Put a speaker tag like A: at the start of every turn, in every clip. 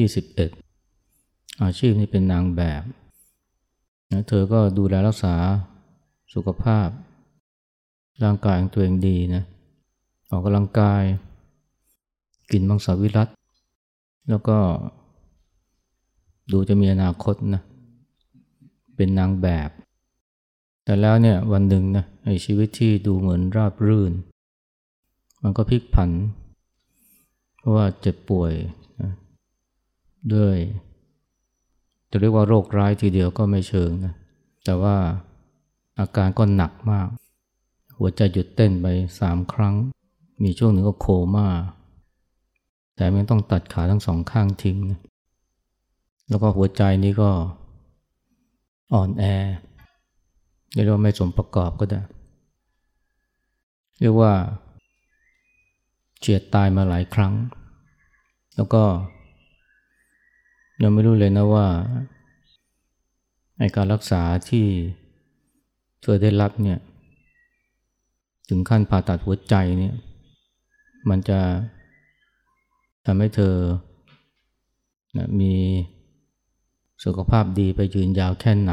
A: 21 อาชีพนี้เป็นนางแบบนะเธอก็ดูแลรักษาสุขภาพ ร่างกายของตัวเองดีนะออกกำลังกาย กินมังสวิรัตแล้วก็ดูจะมีอนาคตนะเป็นนางแบบ แต่แล้วเนี่ยวันหนึ่งนะไอชีวิตที่ดูเหมือนราบรื่น มันก็พลิกผัน เพราะว่าเจ็บป่วย ด้วย จะเรียกว่าโรคร้ายทีเดียวก็ไม่เชิงนะแต่ว่าอาการก็หนักมาก หัวใจหยุดเต้นไปสามครั้ง มีช่วงหนึ่งก็โคม่าแต่ยังต้องตัดขาทั้งสองข้างทิ้งนะแล้วก็หัวใจนี้ก็อ่อนแอเรียกว่าไม่สมประกอบก็ได้ เรียกว่าเฉียดตายมาหลายครั้ง แล้วก็ ยังไม่รู้เลยนะว่าในการรักษาที่เธอได้รับเนี่ยถึงขั้นผ่าตัดหัวใจเนี่ยมันจะทำให้เธอนะมีสุขภาพดีไปยืนยาวแค่ไหน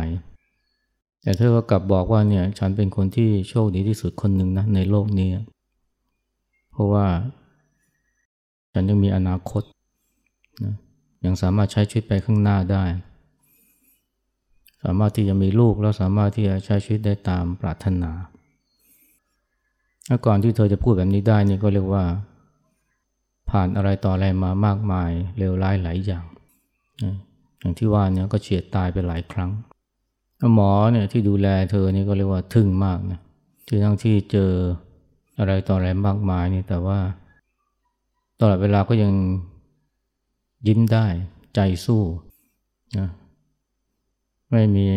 A: แต่เธอก็กลับบอกว่าเนี่ยฉันเป็นคนที่โชคดีที่สุดคนหนึ่งนะในโลกนี้ เพราะว่าฉันยังมีอนาคตนะ ยังสามารถใช้ชีวิตไปข้างหน้าได้ สามารถที่จะมีลูกแล้วสามารถที่จะใช้ชีวิตได้ตามปรารถนาก่อนที่เธอจะพูดแบบนี้ได้นี่ก็เรียกว่า ผ่านอะไรต่ออะไรมามากมายเลวร้ายหลายอย่าง อย่างที่ว่าเนี่ยก็เฉียดตายไปหลายครั้งหมอเนี่ยที่ดูแลเธอนี่ก็เรียกว่าทึ่งมากนะที่ทั้งที่เจออะไรต่ออะไรมากมายนี่แต่ว่า ตลอดเวลาก็ยัง ยิ้มได้ใจสู้นะไม่มี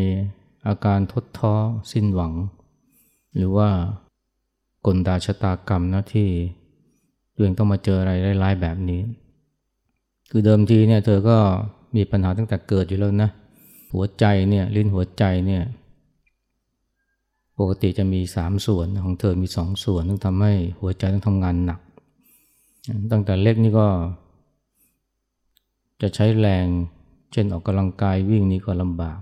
A: อาการทดท้อสิ้นหวัง หรือว่ากลดาชะตากรรมนะที่ตัวเองต้องมาเจออะไรร้ายๆแบบนี้ คือเดิมทีเนี่ยเธอก็มีปัญหาตั้งแต่เกิดอยู่แล้วนะ หัวใจเนี่ยลิ้นหัวใจเนี่ยปกติจะมีสามส่วนของเธอมีสองส่วนที่ทำให้หัวใจต้องทำงานหนัก ตั้งแต่เล็กนี่ก็ จะใช้แรง เช่นออกกำลังกายวิ่งนี่ก็ลำบาก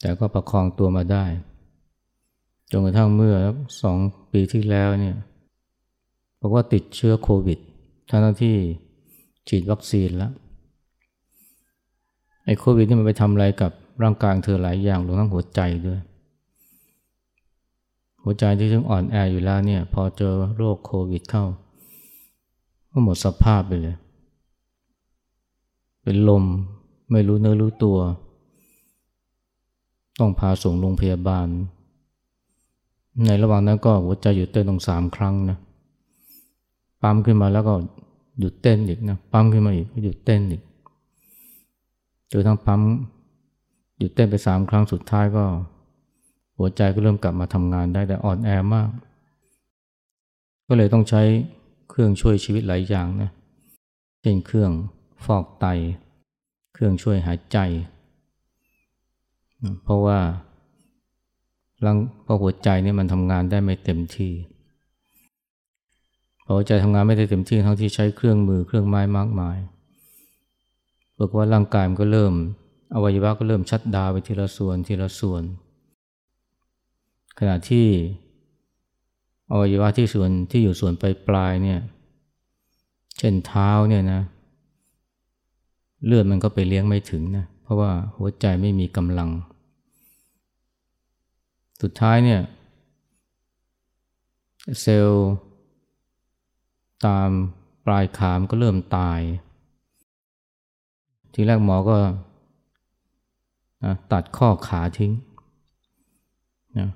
A: แต่ก็ประคองตัวมาได้ จนกระทั่งเมื่อสองปีที่แล้วเนี่ยบอกว่าติดเชื้อโควิด ทั้งที่ฉีดวัคซีนแล้ว ไอ้โควิดนี่มันไปทำอะไรกับร่างกายเธอหลายอย่างรวมทั้งหัวใจด้วย หัวใจที่ซึ่งอ่อนแออยู่แล้วเนี่ย พอเจอโรคโควิดเข้า ก็หมดสภาพไปเลย เป็นลมไม่รู้เนื้อรู้ตัว ต้องพาส่งโรงพยาบาล ในระหว่างนั้นก็หัวใจหยุดเต้นต้องสามครั้งนะปั๊มขึ้นมาแล้วก็หยุดเต้นอีกนะปั๊มขึ้นมาอีกก็หยุดเต้นอีกจนทั้งปั๊มหยุดเต้นไปสามครั้งสุดท้ายก็ หัวใจก็เริ่มกลับมาทำงานได้แต่อ่อนแอมาก ก็เลยต้องใช้เครื่องช่วยชีวิตหลายอย่างนะเช่นเครื่อง ฟอกไต เครื่องช่วยหายใจ เพราะว่าลังพอหัวใจนี่มันทำงานได้ไม่เต็มที่พอหัวใจทำงานไม่ได้เต็มที่ทั้งที่ใช้เครื่องมือเครื่องไม้มากมายปรากว่าร่างกายมันก็เริ่ม อวัยวะก็เริ่มชัดดาวไปทีละส่วนทีละส่วน ขณะที่อวัยวะที่ส่วนที่อยู่ส่วนปลายปลายเนี่ย เช่นเท้าเนี่ยนะ เลือดมันก็ไปเลี้ยงไม่ถึงนะเพราะว่าหัวใจไม่มีกำลัง สุดท้ายเนี่ยเซลล์ตามปลายขามก็เริ่มตาย ทีแรกหมอก็นะตัดข้อขาทิ้งนะ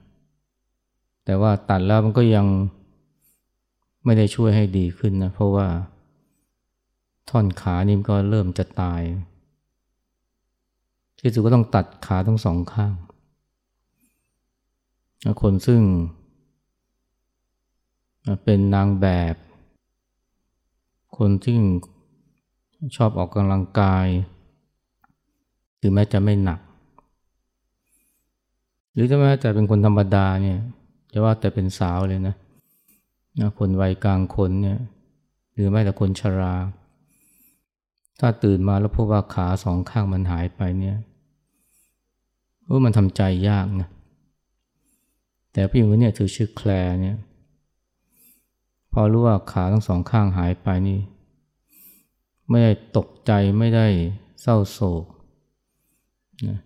A: แต่ว่าตัดแล้วมันก็ยังไม่ได้ช่วยให้ดีขึ้นนะเพราะว่า ท่อนขานี่ก็เริ่มจะตาย ที่สุดก็ต้องตัดขาทั้งสองข้าง คนซึ่ง เป็นนางแบบ คนที่ชอบออกกำลังกายถึงแม้จะไม่หนัก หรือถ้าแม้แต่เป็นคนธรรมดาเนี่ยจะว่าแต่เป็นสาวเลยนะนะคนวัยกลางคนเนี่ยหรือแม้แต่คนชรา ถ้าตื่นมาแล้วพบว่าขาสองข้างมันหายไปเนี่ยโอ้มันทำใจยากนะแต่ผู้หญิงคนนี้เธอชื่อแคลร์เนี่ย พอรู้ว่าขาทั้งสองข้างหายไปนี่ ไม่ได้ตกใจไม่ได้เศร้าโศกนะ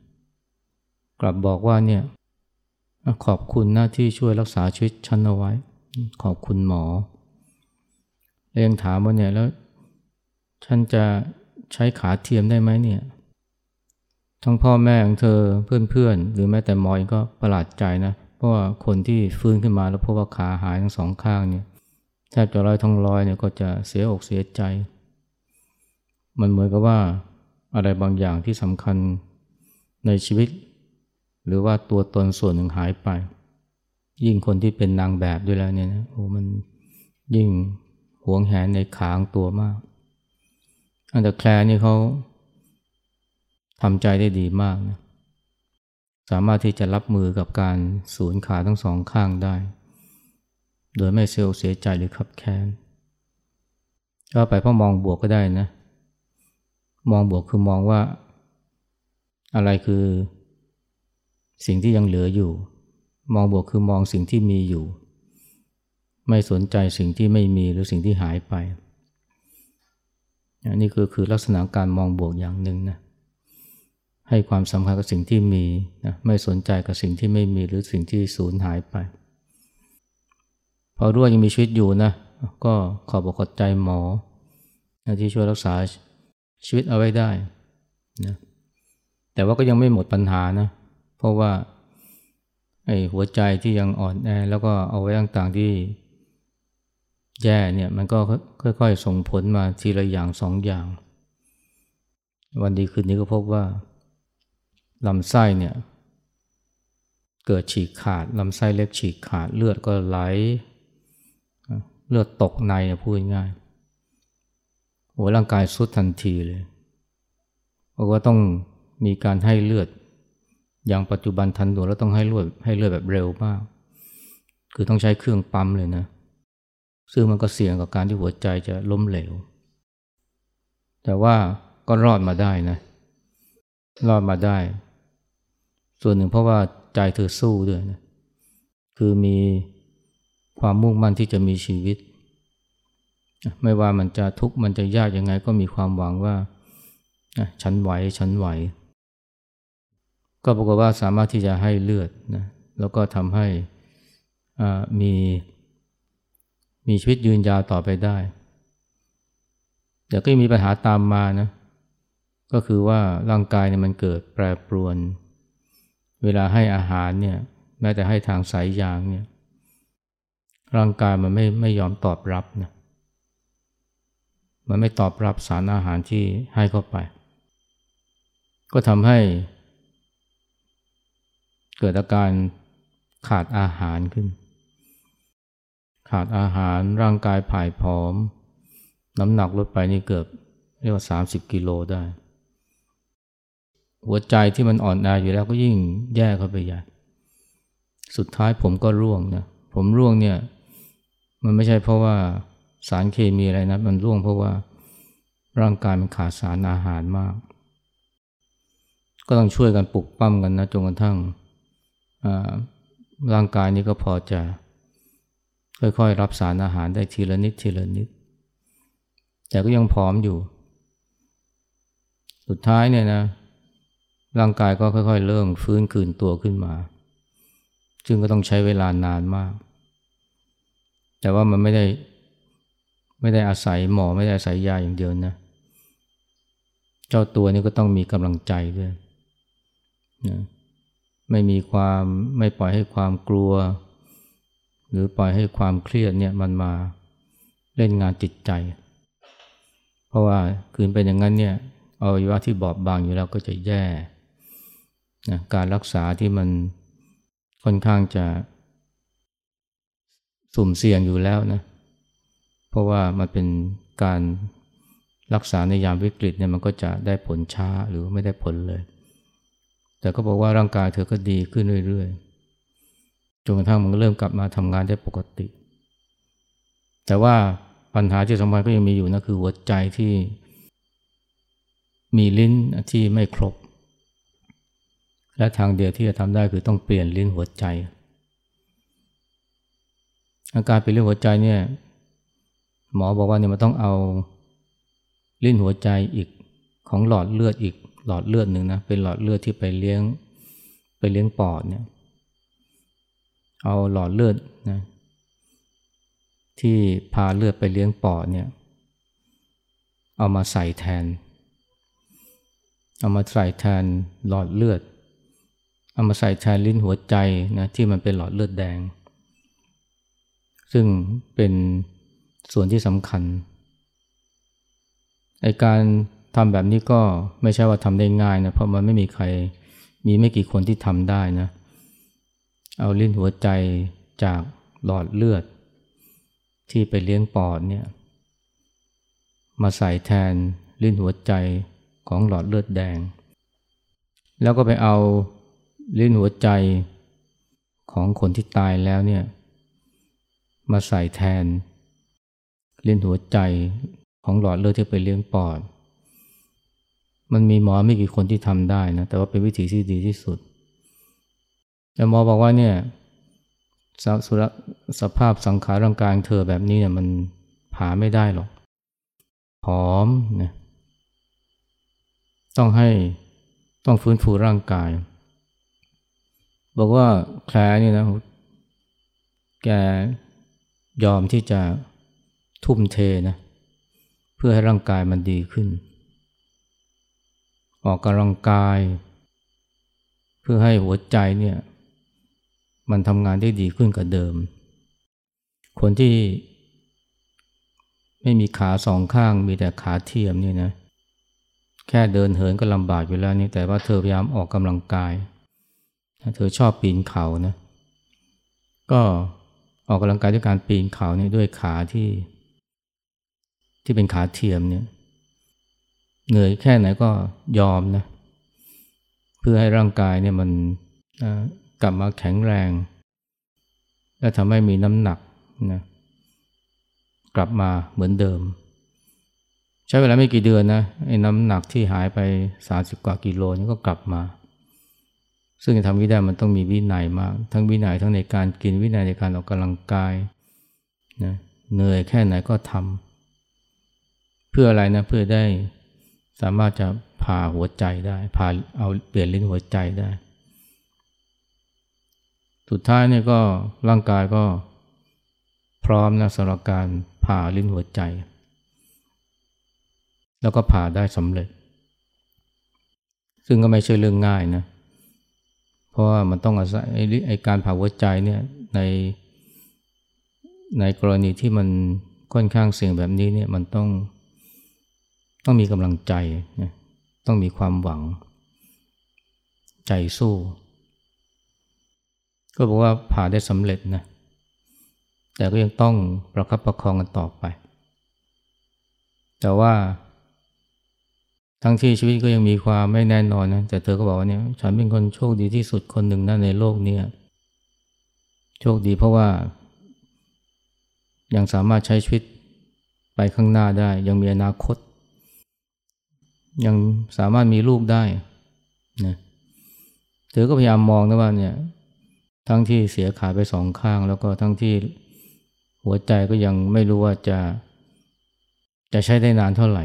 A: กลับบอกว่าเนี่ยขอบคุณหน้าที่ช่วยรักษาชีวิตฉันเอาไว้ ขอบคุณหมอเรียงถามว่าเนี่ยแล้วฉันจะ ใช้ขาเทียมได้ไหมเนี่ย ทั้งพ่อแม่ของเธอเพื่อนๆ หรือแม้แต่หมอเองก็ประหลาดใจนะ เพราะว่าคนที่ฟื้นขึ้นมาแล้วพบว่าขาหายทั้งสองข้างเนี่ยแทบจะลอยทั้งลอยเนี่ยก็จะเสียอกเสียใจ มันเหมือนกับว่าอะไรบางอย่างที่สำคัญในชีวิต หรือว่าตัวตนส่วนหนึ่งหายไป ยิ่งคนที่เป็นนางแบบด้วยแล้วเนี่ยนะโอ้มันยิ่งหวงแหนในขางตัวมาก อันแต่แคลนี่เขาทำใจได้ดีมากนะสามารถที่จะรับมือกับการสูญขาทั้งสองข้างได้ โดยไม่เซลเสียใจหรือขับแค้นก็ไปเพราะมองบวกก็ได้นะ มองบวกคือมองว่า อะไรคือสิ่งที่ยังเหลืออยู่ มองบวกคือมองสิ่งที่มีอยู่ ไม่สนใจสิ่งที่ไม่มีหรือสิ่งที่หายไป อันนี้คือคือลักษณะการมองบวกอย่างหนึ่งนะให้ความสำคัญกับสิ่งที่มีนะไม่สนใจกับสิ่งที่ไม่มีหรือสิ่งที่สูญหายไป พอรู้ว่ายังมีชีวิตอยู่นะก็ขอบอกขอบใจหมอที่ช่วยรักษาชีวิตเอาไว้ได้นะแต่ว่าก็ยังไม่หมดปัญหานะเพราะว่าไอ้หัวใจที่ยังอ่อนแอแล้วก็เอาไว้ต่างๆที่ แย่เนี่ยมันก็ค่อยๆ ส่งผลมาทีละอย่างสองอย่าง วันดีคืนนี้ก็พบว่าลำไส้เนี่ยเกิดฉีกขาดลำไส้เล็กฉีกขาดเลือดก็ไหลเลือดตกในพูดง่ายโอ้ร่างกายสุดทันทีเลยเพราะว่าต้องมีการให้เลือด อย่างปัจจุบันทันด่วนแล้วต้องให้เลือดให้เลือดแบบเร็วมาก คือต้องใช้เครื่องปั๊มเลยนะ ซึ่งมันก็เสี่ยงกับการที่หัวใจจะล้มเหลว แต่ว่าก็รอดมาได้นะ รอดมาได้ ส่วนหนึ่งเพราะว่าใจเธอสู้ด้วยนะ คือมีความมุ่งมั่นที่จะมีชีวิต ไม่ว่ามันจะทุกข์มันจะยากยังไงก็มีความหวังว่าฉันไหว ฉันไหว ก็ปรากฏว่าสามารถที่จะให้เลือดนะ แล้วก็ทำให้มี มีชีวิตยืนยาวต่อไปได้แต่ก็มีปัญหาตามมานะ ก็คือว่าร่างกายเนี่ยมันเกิดแปรปรวน เวลาให้อาหารเนี่ยแม้แต่ให้ทางสายยางเนี่ยร่างกายมันไม่ไม่ยอมตอบรับนะมันไม่ตอบรับสารอาหารที่ให้เข้าไป ก็ทำให้ เกิดอาการขาดอาหารขึ้น ขาดอาหารร่างกายผายผอม น้ำหนักลดไปนี่เกือบเรียกว่าสามสิบกิโลได้ หัวใจที่มันอ่อนแออยู่แล้วก็ยิ่งแย่เข้าไปใหญ่ สุดท้ายผมก็ร่วงนะ ผมร่วงเนี่ย มันไม่ใช่เพราะว่าสารเคมีอะไรนะ มันร่วงเพราะว่าร่างกายมันขาดสารอาหารมาก ก็ต้องช่วยกันปลุกปั้มกันนะจนกระทั่งร่างกายนี้ก็พอจะ ค่อยๆ รับสารอาหารได้ทีละนิดทีละนิด แต่ก็ยังผอมอยู่ สุดท้ายเนี่ยนะร่างกายก็ค่อยๆ เริ่มฟื้นคืนตัวขึ้นมาจึงก็ต้องใช้เวลานานมาก แต่ว่ามันไม่ได้ไม่ได้อาศัยหมอไม่ได้อาศัยยาอย่างเดียวนะ เจ้าตัวนี้ก็ต้องมีกำลังใจด้วยนะไม่มีความไม่ปล่อยให้ความกลัว หรือปล่อยให้ความเครียดเนี่ยมันมาเล่นงานจิตใจ เพราะว่าคืนเป็นอย่างนั้นเนี่ยอวัยวะที่บอบบางอยู่แล้วก็จะแย่นะการรักษาที่มันค่อนข้างจะสุ่มเสี่ยงอยู่แล้วนะเพราะว่ามันเป็นการรักษาในยามวิกฤตเนี่ยมันก็จะได้ผลช้าหรือไม่ได้ผลเลย แต่ก็บอกว่าร่างกายเธอก็ดีขึ้นเรื่อยๆ นกระทั่งมันเริ่มกลับมาทำงานได้ปกติ แต่ว่าปัญหาที่สำคัญก็ยังมีอยู่นะคือหัวใจที่มีลิ้นที่ไม่ครบ และทางเดียวที่จะทำได้คือต้องเปลี่ยนลิ้นหัวใจ อาการเปลี่ยนลิ้นหัวใจเนี่ยหมอบอกว่าเนี่ยมันต้องเอาลิ้นหัวใจอีกของหลอดเลือดอีกหลอดเลือดหนึ่งนะเป็นหลอดเลือดที่ไปเลี้ยงไปเลี้ยงปอดเนี่ย เอาหลอดเลือดนะที่พาเลือดไปเลี้ยงปอดเนี่ยเอามาใส่แทน เอามาใส่แทนหลอดเลือด เอามาใส่แทนลิ้นหัวใจนะที่มันเป็นหลอดเลือดแดง ซึ่งเป็นส่วนที่สำคัญไอการทำแบบนี้ก็ไม่ใช่ว่าทำได้ง่ายนะเพราะมันไม่มีใครมีไม่กี่คนที่ทำได้นะเเอาลิ้นหัวใจจากหลอดเลือด ที่ไปเลี้ยงปอดเนี่ยมาใส่แทนลิ้นหัวใจของหลอดเลือดแดง แล้วก็ไปเอาลิ้นหัวใจของคนที่ตายแล้วเนี่ยมาใส่แทนลิ้นหัวใจของหลอดเลือดที่ไปเลี้ยงปอด มันมีหมอไม่กี่คนที่ทำได้นะแต่ว่าเป็นวิธีที่ดีที่สุด แต่หมอบอกว่าเนี่ยสสุรสภาพสังขารร่างกายเธอแบบนี้เนี่ยมันผ่าไม่ได้หรอกผอมนะต้องให้ต้องฟื้นฟูร่างกาย บอกว่าแคลนี่นะแกยอมที่จะทุ่มเทนะเพื่อให้ร่างกายมันดีขึ้น ออกกำลังกาย เพื่อให้หัวใจเนี่ย มันทำงานได้ดีขึ้นกว่าเดิม คนที่ไม่มีขาสองข้างมีแต่ขาเทียมนี่นะแค่เดินเหินก็ลำบากอยู่แล้วนี่แต่ว่าเธอพยายามออกกำลังกาย เธอชอบปีนเขานะก็ออกกำลังกายด้วยการปีนเขานี่ด้วยขาที่ ที่เป็นขาเทียมเนี่ยเหนื่อยแค่ไหนก็ยอมนะเพื่อให้ร่างกายเนี่ยมัน กลับมาแข็งแรง และทำให้มีน้ำหนักนะกลับมาเหมือนเดิม ใช้เวลาไม่กี่เดือนนะไอ้น้ำหนักที่หายไปสาสิบกว่ากิโลนี่ก็กลับมา ซึ่งจะทำวิได้มันต้องมีวินัยมาก ทั้งวินัยทั้งในการกินวินัยในการออกกำลังกายนะเหนื่อยแค่ไหนก็ทำเพื่ออะไรนะเพื่อได้สามารถจะผ่าหัวใจได้ผ่าเอาเปลี่ยนลิ้นหัวใจได้ สุดท้ายเนี่ยก็ร่างกายก็พร้อมนะสำหรับการผ่าลิ้นหัวใจ แล้วก็ผ่าได้สำเร็จ ซึ่งก็ไม่ใช่เรื่องง่ายนะเพราะว่ามันต้องอาศัยไอ้การผ่าหัวใจเนี่ยในในกรณีที่มันค่อนข้างเสี่ยงแบบนี้เนี่ยมันต้องต้องมีกำลังใจ ต้องมีความหวัง ใจสู้ ก็บอกว่าผ่าได้สำเร็จนะ แต่ก็ยังต้องประคับประคองกันต่อไป แต่ว่าทั้งที่ชีวิตก็ยังมีความไม่แน่นอนนะ แต่เธอก็บอกว่าเนี่ย ฉันเป็นคนโชคดีที่สุดคนหนึ่งนะในโลกนี้โชคดีเพราะว่า ยังสามารถใช้ชีวิตไปข้างหน้าได้ ยังมีอนาคต ยังสามารถมีลูกได้นะเธอก็พยายามมองนะว่าเนี่ย ทั้งที่เสียขาไปสองข้าง แล้วก็ทั้งที่หัวใจก็ยังไม่รู้ว่าจะ จะใช้ได้นานเท่าไหร่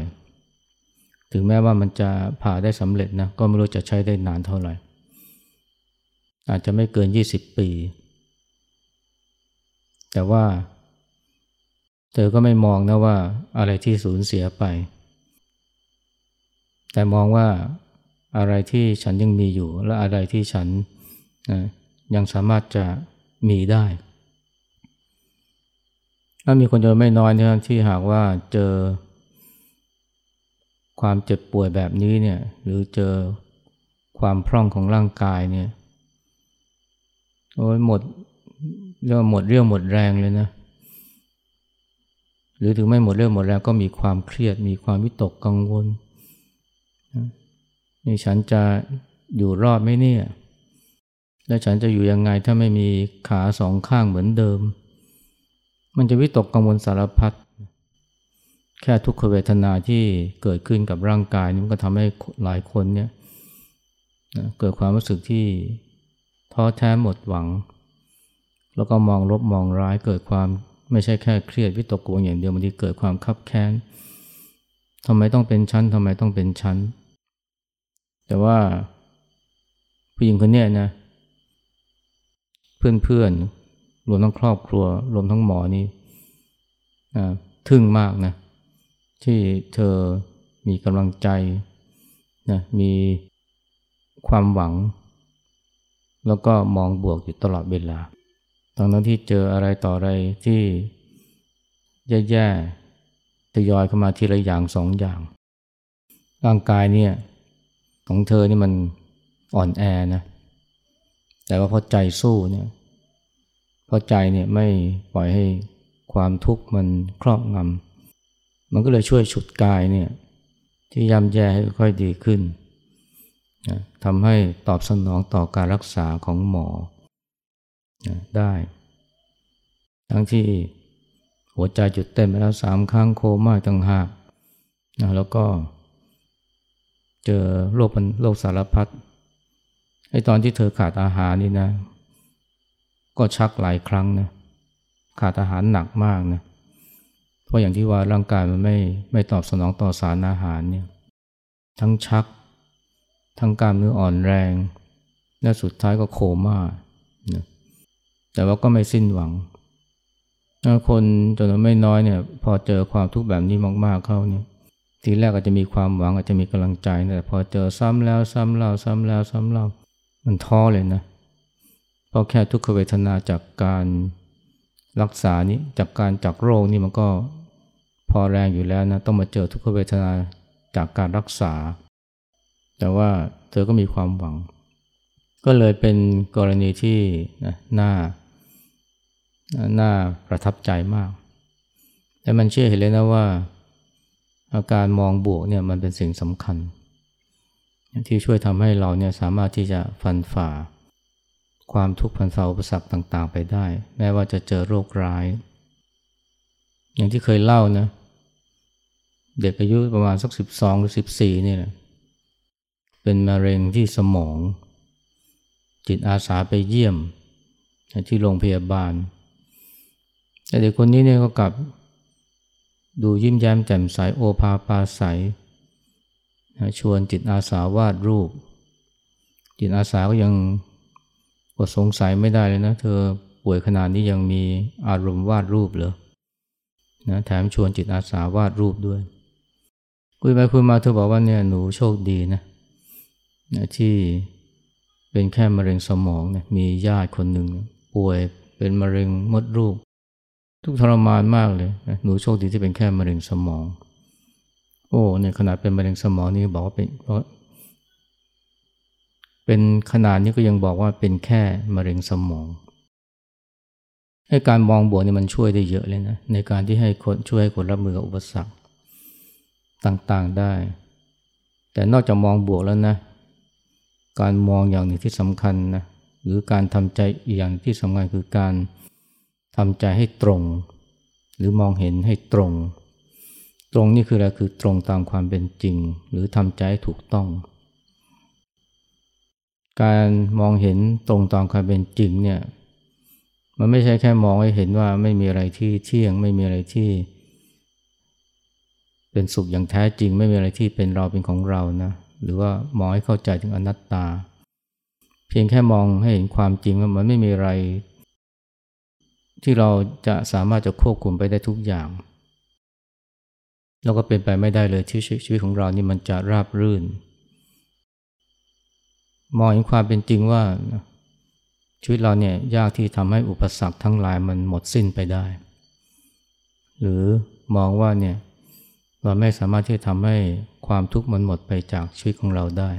A: ถึงแม้ว่ามันจะผ่าได้สำเร็จนะก็ไม่รู้จะใช้ได้นานเท่าไหร่ อาจจะไม่เกินยี่สิบปี แต่ว่า เธอก็ไม่มองนะว่าอะไรที่สูญเสียไป แต่มองว่าอะไรที่ฉันยังมีอยู่และอะไรที่ฉันนะ ยังสามารถจะมีได้ถ้ามีคนจำนวนไม่น้อยนะที่หากว่าเจอ ความเจ็บป่วยแบบนี้เนี่ย หรือเจอความพร่องของร่างกายเนี่ยโอ้ยหมดเรียกหมดเรี่ยวหมดแรงเลยนะ หรือถึงไม่หมดเรี่ยวหมดแรงก็มีความเครียด มีความวิตกกังวลนี่ฉันจะอยู่รอดไหมเนี่ย แล้วฉันจะอยู่ยังไงถ้าไม่มีขาสองข้างเหมือนเดิม มันจะวิตกกังวลสารพัดแค่ทุกขเวทนาที่เกิดขึ้นกับร่างกายนี่มันก็ทำให้หลายคนเนี่ยเกิดความรู้สึกที่ท้อแท้หมดหวัง แล้วก็มองลบมองร้ายเกิดความไม่ใช่แค่เครียดวิตกกังวลอย่างเดียวบางทีเกิดความคับแค้นทำไมต้องเป็นชั้นทำไมต้องเป็นชั้น แต่ว่าผู้หญิงคนนี้นะเเพื่อนๆ รวมทั้งครอบครัว รวมทั้งหมอนี่ทึ่งมากนะ ที่เธอมีกำลังใจนะมีความหวัง แล้วก็มองบวกอยู่ตลอดเวลา ตอนนั้นที่เจออะไรต่ออะไรที่แย่ๆทยอยเข้ามาทีละอย่างสองอย่าง ร่างกายเนี่ยของเธอนี่มันอ่อนแอนะ แต่ว่าพอใจสู้เนี่ยพอใจเนี่ยไม่ปล่อยให้ความทุกข์มันครอบงำมันก็เลยช่วยฉุดกายเนี่ยที่ย่ำแย่ให้ค่อยดีขึ้นนะทำให้ตอบสนองต่อการรักษาของหมอนะได้ ทั้งที่หัวใจจุดเต้นไปแล้วสามครั้งโคม่าตั้งหากนะแล้วก็เจอโรคโรคสารพัด อ้ตอนที่เธอขาดอาหารนี่นะ ก็ชักหลายครั้งนะ ขาดอาหารหนักมากนะ เพราะอย่างที่ว่าร่างกายมันไม่ไม่ตอบสนองต่อสารอาหารเนี่ย ทั้งชัก ทั้งกล้ามเนื้ออ่อนแรง และสุดท้ายก็โคม่านะแต่ว่าก็ไม่สิ้นหวัง คนจำนวนไม่น้อยเนี่ย พอเจอความทุกข์แบบนี้มากๆเข้าเนี่ยทีแรกอาจจะมีความหวังอาจจะมีกำลังใจแต่พอเจอซ้ำแล้วซ้ำเล่าซ้ำแล้วซ้ำเล่า มันท้อเลยนะเพราะแค่ทุกขเวทนาจากการรักษานี้จากการจากโรคนี่มันก็พอแรงอยู่แล้วนะต้องมาเจอทุกขเวทนาจากการรักษา แต่ว่าเธอก็มีความหวัง ก็เลยเป็นกรณีที่นะน่าน่าประทับใจมาก แต่มันเชื่อเห็นเลยนะว่า อาการมองบวกเนี่ยมันเป็นสิ่งสำคัญ ที่ช่วยทำให้เราเนี่ยสามารถที่จะฟันฝ่า ความทุกข์พันเสาอุปสรรคต่างๆ ไปได้ แม้ว่าจะเจอโรคร้าย อย่างที่เคยเล่านะ เด็กอายุประมาณสักสิบสองหรือสิบสี่นี่แหละเป็นมะเร็งที่สมอง จิตอาสาไปเยี่ยม ที่โรงพยาบาล แต่เด็กคนนี้เนี่ยก็กลับดูยิ้มแย้มแจ่มใสโอภาปาใส ชวนจิตอาสาวาดรูป จิตอาสาก็ยังอดสงสัยไม่ได้เลยนะ เธอป่วยขนาดนี้ยังมีอารมณ์วาดรูปเหรอนะแถมชวนจิตอาสาวาดรูปด้วย คุยไปคุยมาเธอบอกว่าเนี่ยหนูโชคดีนะนะที่เป็นแค่มะเร็งสมองเนี่ยมีญาติคนหนึ่งป่วยเป็นมะเร็งมดลูกทุกข์ทรมานมากเลยหนูโชคดีที่เป็นแค่มะเร็งสมอง โอ้เนี่ยขนาดเป็นมะเร็งสมองนี่บอกว่าเป็นเพราะเป็นขนาดนี้ก็ยังบอกว่าเป็นแค่มะเร็งสมองให้การมองบวกนี่มันช่วยได้เยอะเลยนะในการที่ให้คนช่วยให้คนรับมือกับอุปสรรคต่างๆได้ แต่นอกจากมองบวกแล้วนะ การมองอย่างหนึ่งที่สำคัญนะหรือการทำใจอีกอย่างที่สำคัญคือการทำใจให้ตรง หรือมองเห็นให้ตรง ตรงนี่คืออะไรคือตรงตามความเป็นจริง หรือทำใจถูกต้อง การมองเห็นตรงตามความเป็นจริงเนี่ยมันไม่ใช่แค่มองให้เห็นว่าไม่มีอะไรที่เที่ยง ไม่มีอะไรที่ เป็นสุขอย่างแท้จริง ไม่มีอะไรที่เป็นเราเป็นของเรานะหรือว่ามองให้เข้าใจถึงอนัตตา เพียงแค่มองให้เห็นความจริงว่ามันไม่มีอะไร ที่เราจะสามารถจะควบคุมไปได้ทุกอย่าง แล้วก็เป็นไปไม่ได้เลยที่ชีวิตของเรานี่มันจะราบรื่น มองเห็นความเป็นจริงว่า ชีวิตเราเนี่ยยากที่ทำให้อุปสรรคทั้งหลายมันหมดสิ้นไปได้ หรือมองว่าเนี่ยเราไม่สามารถที่จะทำให้ความทุกข์มันหมดไปจากชีวิตของเราได้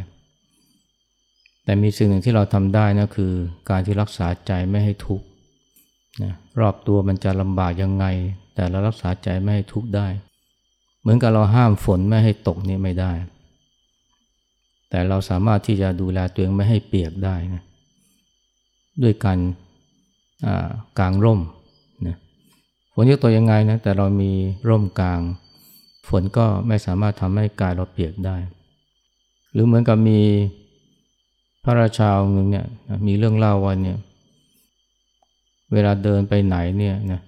A: แต่มีสิ่งหนึ่งที่เราทำได้นะคือการที่รักษาใจไม่ให้ทุกข์นะรอบตัวมันจะลำบากยังไง แต่เรารักษาใจไม่ให้ทุกข์ได้ มือนกับเราห้ามฝนไม่ให้ตกนี่ไม่ได้ แต่เราสามารถที่จะดูแลตัวเองไม่ให้เปียกได้นะด้วยการกลางร่มนะฝนจะตกยังไงนะแต่เรามีร่มกลาง ฝนก็ไม่สามารถทำให้กายเราเปียกได้ หรือเหมือนกับมีพระราชาองค์หนึ่งเนี่ยมีเรื่องเล่าว่าเนี่ยเวลาเดินไปไหนเนี่ยนะ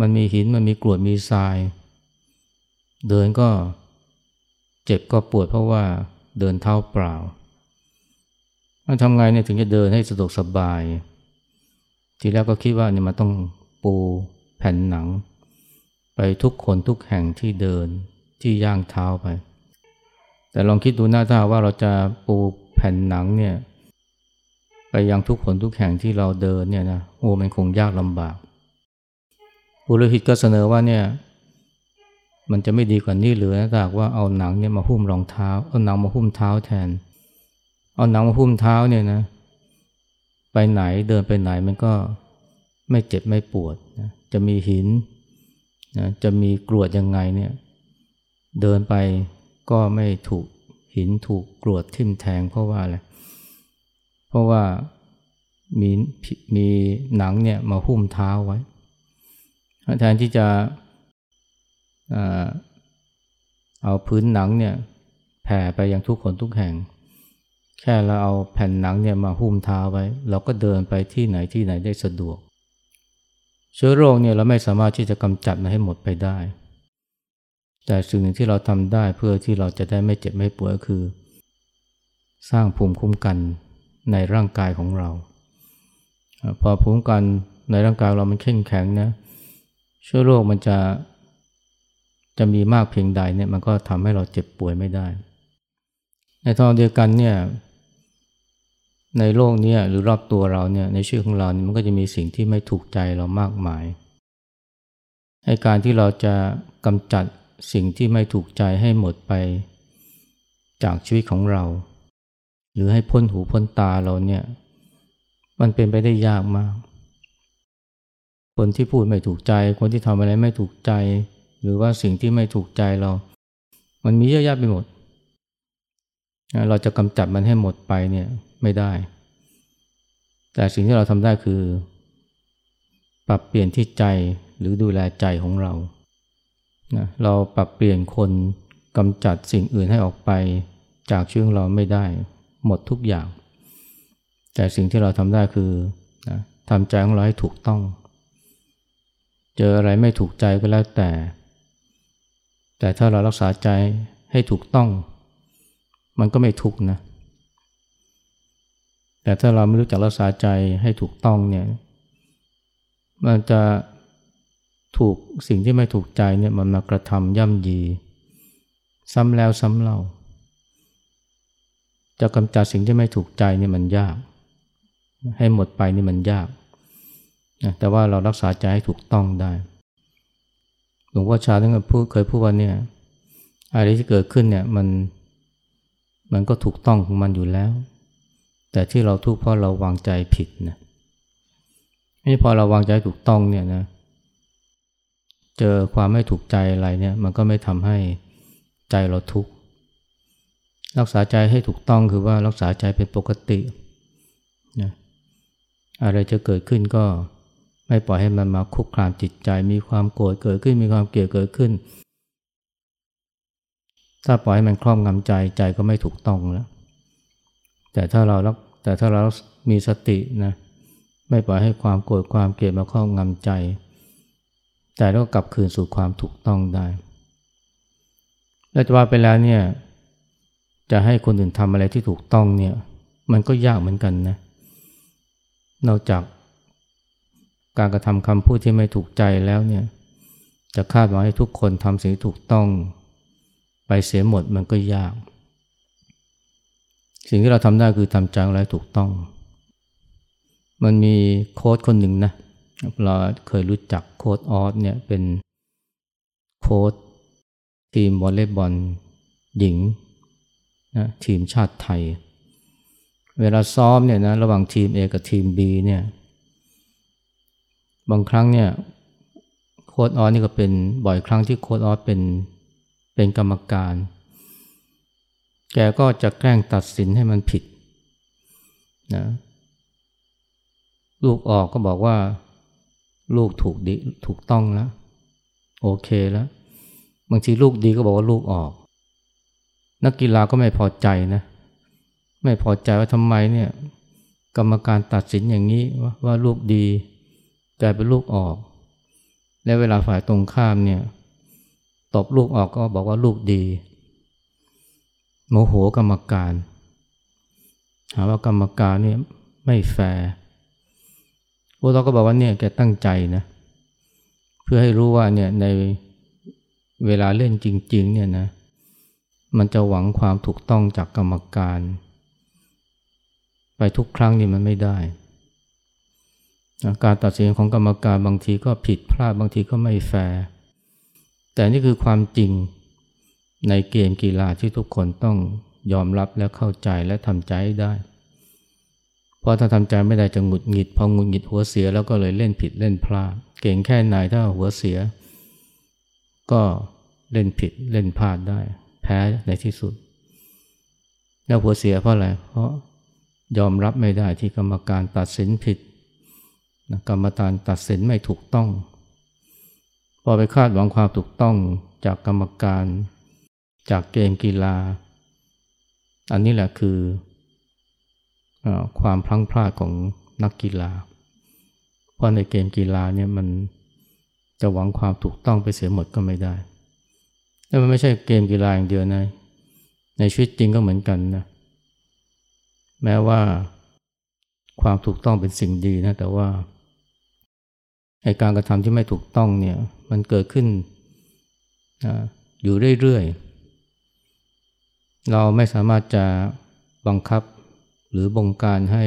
A: มันมีหินมันมีกรวดมีทราย เดินก็เจ็บก็ปวดเพราะว่าเดินเท้าเปล่าทำไงเนี่ยถึงจะเดินให้สะดวกสบาย ทีแรกก็คิดว่าเนี่ยมันต้องปูแผ่นหนัง ไปทุกคนทุกแห่งที่เดินที่ย่างเท้าไป แต่ลองคิดดูหน้าถ้าว่าเราจะปูแผ่นหนังเนี่ยไปยังทุกคนทุกแห่งที่เราเดินเนี่ยนะโอ้มันคงยากลำบากปุโรหิตก็เสนอว่าเนี่ย มันจะไม่ดีกว่านี้หรือนะถ้าว่าเอาหนังเนี่ยมาหุ้มรองเท้า เอาหนังมาหุ้มเท้าแทน เอาหนังมาหุ้มเท้าเนี่ยนะ ไปไหนเดินไปไหนมันก็ไม่เจ็บไม่ปวดนะจะมีหินนะจะมีกรวดยังไงเนี่ย เดินไปก็ไม่ถูกหินถูกกรวดทิ่มแทงเพราะว่าอะไร เพราะว่ามีมีหนังเนี่ยมาหุ้มเท้าไว้ แทนที่จะ เอาพื้นหนังเนี่ยแผ่ไปยังทุกคนทุกแห่ง แค่เราเอาแผ่นหนังเนี่ยมาหุ้มเท้าไว้ เราก็เดินไปที่ไหนที่ไหนได้สะดวก เชื้อโรคเนี่ยเราไม่สามารถที่จะกำจัดมันให้หมดไปได้ แต่สิ่งหนึ่งที่เราทำได้เพื่อที่เราจะได้ไม่เจ็บไม่ป่วยคือ สร้างภูมิคุ้มกันในร่างกายของเรา พอภูมิคุ้มกันในร่างกายเรามันเข้มแข็งนะเชื้อโรคมันจะ จะมีมากเพียงใดเนี่ยมันก็ทำให้เราเจ็บป่วยไม่ได้ ในทางเดียวกันเนี่ยในโลกนี้หรือรอบตัวเราเนี่ยในชีวิตของเราเนี่ยมันก็จะมีสิ่งที่ไม่ถูกใจเรามากมายให้การที่เราจะกำจัดสิ่งที่ไม่ถูกใจให้หมดไปจากชีวิตของเรา หรือให้พ้นหูพ้นตาเราเนี่ยมันเป็นไปได้ยากมาก คนที่พูดไม่ถูกใจ คนที่ทำอะไรไม่ถูกใจ หรือว่าสิ่งที่ไม่ถูกใจเรา มันมีเยอะแยะไปหมด เราจะกำจัดมันให้หมดไปเนี่ยไม่ได้ แต่สิ่งที่เราทำได้คือ ปรับเปลี่ยนที่ใจหรือดูแลใจของเราเราปรับเปลี่ยนคนกำจัดสิ่งอื่นให้ออกไปจากชีวิตเราไม่ได้หมดทุกอย่าง แต่สิ่งที่เราทำได้คือทำใจของเราให้ถูกต้อง เจออะไรไม่ถูกใจก็แล้วแต่ แต่ถ้าเรารักษาใจให้ถูกต้อง มันก็ไม่ทุกนะ แต่ถ้าเราไม่รู้จักรักษาใจให้ถูกต้องเนี่ย มันจะถูกสิ่งที่ไม่ถูกใจเนี่ยมันมากระทำย่ำยี ซ้ำแล้วซ้ำเล่า จะกำจัดสิ่งที่ไม่ถูกใจเนี่ยมันยาก ให้หมดไปนี่มันยาก แต่ว่าเรารักษาใจให้ถูกต้องได้ ลวงพ่อชาท่านพูดเคยพูดว่าเนี่ยอะไรที่เกิดขึ้นเนี่ยมันมันก็ถูกต้องของมันอยู่แล้ว แต่ที่เราทุกข์เพราะเราวางใจผิดนะนี่พอเราวางใจถูกต้องเนี่ยนะเจอความไม่ถูกใจอะไรเนี่ยมันก็ไม่ทำให้ใจเราทุกข์รักษาใจให้ถูกต้องคือว่ารักษาใจเป็นปกตินะอะไรจะเกิดขึ้นก็ ไม่ปล่อยให้มันมาคุกคามจิตใจ มีความโกรธเกิดขึ้น มีความเกลียดเกิดขึ้น ถ้าปล่อยให้มันครอบงำใจใจก็ไม่ถูกต้องแล้วแต่ถ้าเราแต่ถ้าเรามีสตินะไม่ปล่อยให้ความโกรธความเกลียดมาครอบงำใจใจแล้วก็กลับคืนสู่ความถูกต้องได้แล้วจะว่าไปแล้วเนี่ยจะให้คนอื่นทำอะไรที่ถูกต้องเนี่ย มันก็ยากเหมือนกันนะนอกจาก การกระทำคำพูดที่ไม่ถูกใจแล้วเนี่ยจะคาดหวังให้ทุกคนทำสิ่งที่ถูกต้องไปเสียหมดมันก็ยาก สิ่งที่เราทำได้คือทำใจอะไรถูกต้อง มันมีโค้ดคนหนึ่งนะเราเคยรู้จักโค้ดออสเนี่ยเป็นโค้ดทีมวอลเลย์บอลหญิงนะทีมชาติไทย เวลาซ้อมเนี่ยนะระหว่างทีม A กับทีม B เนี่ย บางครั้งเนี่ยโค้ดออสนี่ก็เป็นบ่อยครั้งที่โค้ดออสเป็นเป็นกรรมการ แกก็จะแกล้งตัดสินให้มันผิดนะลูกออกก็บอกว่า ลูกถูกดีถูกต้องแล้ว โอเคแล้ว บางทีลูกดีก็บอกว่าลูกออก นักกีฬาก็ไม่พอใจนะไม่พอใจว่าทำไมเนี่ย กรรมการตัดสินอย่างนี้ว่าว่าลูกดี กลายเป็นลูกออก และเวลาฝ่ายตรงข้ามเนี่ยตบลูกออกก็บอกว่าลูกดี โมโหกรรมการ หาว่ากรรมการเนี่ยไม่แฟร์พวกเราก็บอกว่าเนี่ยแกตั้งใจนะ เพื่อให้รู้ว่าเนี่ยในเวลาเล่นจริง ๆ เนี่ยนะ มันจะหวังความถูกต้องจากกรรมการ ไปทุกครั้งนี่มันไม่ได้ การตัดสินของกรรมการบางทีก็ผิดพลาดบางทีก็ไม่แฟร์แต่นี่คือความจริงในเกมกีฬาที่ทุกคนต้องยอมรับและเข้าใจและทำใจได้ เพราะถ้าทำใจไม่ได้จะหงุดหงิดพอหงุดหงิดหัวเสียแล้วก็เลยเล่นผิดเล่นพลาดเก่งแค่ไหนถ้าหัวเสีย ก็เล่นผิดเล่นพลาดได้ แพ้ในที่สุด แล้วหัวเสียเพราะอะไรเพราะยอมรับไม่ได้ที่กรรมการตัดสินผิด นะกรรมการตัดสินไม่ถูกต้อง พอไปคาดหวังความถูกต้องจากกรรมการ จากเกมกีฬา อันนี้แหละคืออความพลั้งพลาดของนักกีฬา เพราะในเกมกีฬาเนี่ยมันจะหวังความถูกต้องไปเสียหมดก็ไม่ได้ แล้วมันไม่ใช่เกมกีฬาอย่างเดียวนะ ในชีวิตจริงก็เหมือนกันนะ แม้ว่าความถูกต้องเป็นสิ่งดีนะ แต่ว่า ไอการกระทำที่ไม่ถูกต้องเนี่ยมันเกิดขึ้นอยู่เรื่อยๆ เราไม่สามารถจะบังคับหรือบงการให้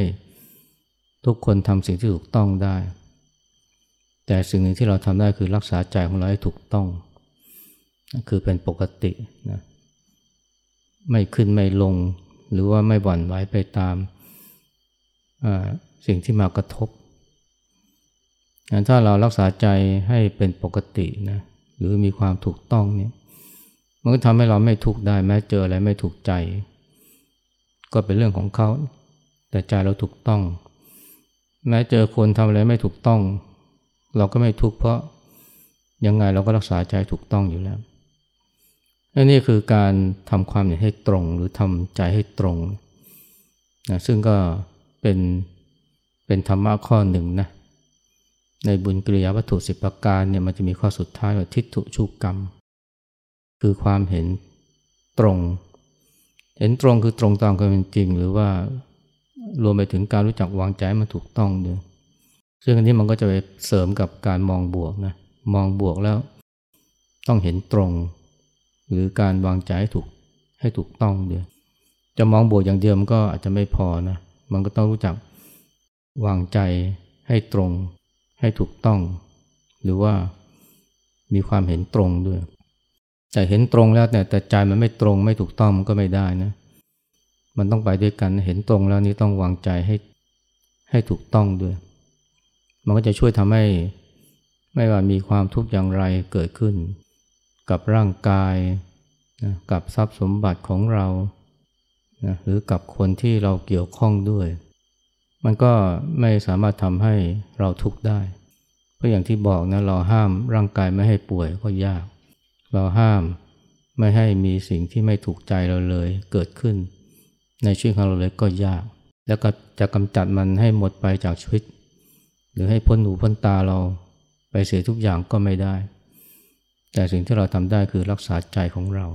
A: ทุกคนทำสิ่งที่ถูกต้องได้ แต่สิ่งหนึ่งที่เราทำได้คือรักษาใจของเราให้ถูกต้อง คือเป็นปกตินะไม่ขึ้นไม่ลง หรือว่าไม่บ่อนไหวไปตามสิ่งที่มากระทบ ถ้าเรารักษาใจให้เป็นปกตินะหรือมีความถูกต้องเนี่ยมันก็ทำให้เราไม่ทุกข์ได้แม้เจออะไรไม่ถูกใจ ก็เป็นเรื่องของเขา แต่ใจเราถูกต้อง แม้เจอคนทำอะไรไม่ถูกต้อง เราก็ไม่ทุกข์เพราะยังไงเราก็รักษาใจถูกต้องอยู่แล้วและนี่คือการทำความเห็นให้ตรงหรือทำใจให้ตรงนะซึ่งก็เป็นเป็นธรรมะข้อหนึ่งนะ ในบุญกิริยาวัตถุสิบประการเนี่ยมันจะมีข้อสุดท้ายว่าทิฏฐุชุกกรรม คือความเห็นตรง เห็นตรงคือตรงตามความเป็นจริง หรือว่ารวมไปถึงการรู้จักวางใจมันถูกต้องด้วยซึ่งอันนี้มันก็จะไปเสริมกับการมองบวกนะมองบวกแล้วต้องเห็นตรง หรือการวางใจให้ถูกให้ถูกต้องด้วยจะมองบวกอย่างเดียวมันก็อาจจะไม่พอนะมันก็ต้องรู้จักวางใจให้ตรง ให้ถูกต้อง หรือว่ามีความเห็นตรงด้วย แต่เห็นตรงแล้วแต่ยแต่ใจมันไม่ตรงไม่ถูกต้องมันก็ไม่ได้นะมันต้องไปด้วยกันเห็นตรงแล้วนี่ต้องวางใจให้ให้ถูกต้องด้วย มันก็จะช่วยทำให้ไม่ว่ามีความทุกข์อย่างไรเกิดขึ้น กับร่างกายนะกับทรัพย์สมบัติของเรานะหรือกับคนที่เราเกี่ยวข้องด้วย มันก็ไม่สามารถทำให้เราทุกข์ได้ เพราะอย่างที่บอกนะเราห้ามร่างกายไม่ให้ป่วยก็ยาก เราห้ามไม่ให้มีสิ่งที่ไม่ถูกใจเราเลยเกิดขึ้น ในชีวิตของเราเลยก็ยาก แล้วก็จะกำจัดมันให้หมดไปจากชีวิต หรือให้พ้นหูพ้นตาเราไปเสียทุกอย่างก็ไม่ได้ แต่สิ่งที่เราทำได้คือรักษาใจของเรา